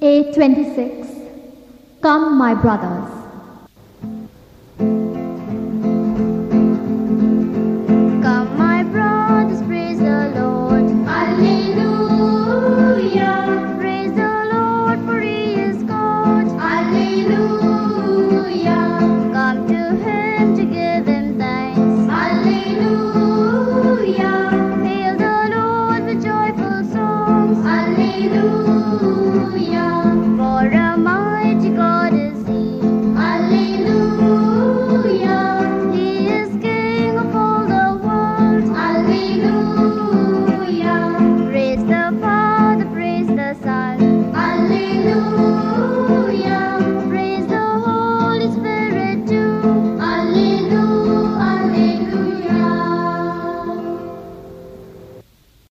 826. Come, my brothers. Come, my brothers, praise the Lord. Alleluia. Praise the Lord, for He is God. Alleluia. Come to Him to give Him thanks. Alleluia. Hail the Lord with joyful songs. Alleluia. Haleluya